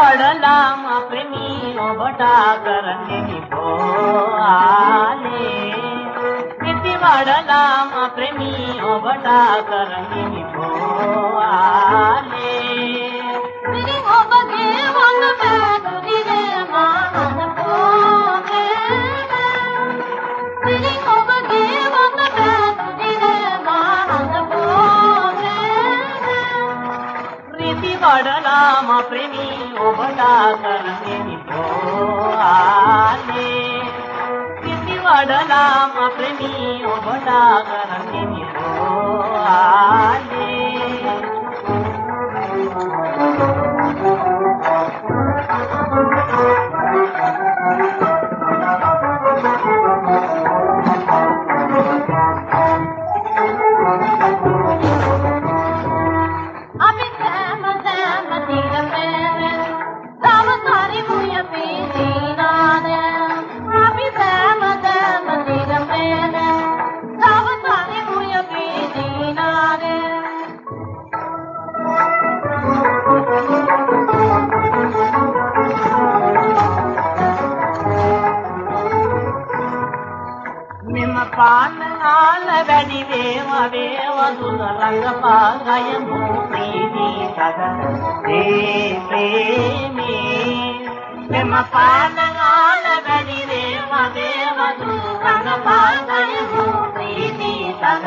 पढ़लाम अपनी ओबटा करने बोले नीति पढ़लाम अपनी ओबटा करने प्रेमी वो बता कर तो आले। प्रेमी वो बता कर ప్రాణాల వెడివేమ వేవసుల రంగపాగయము ప్రీతి సద ప్రేమే ప్రేమ ప్రాణాల వెడివేమ వేవసుల రంగపాగయము ప్రీతి సద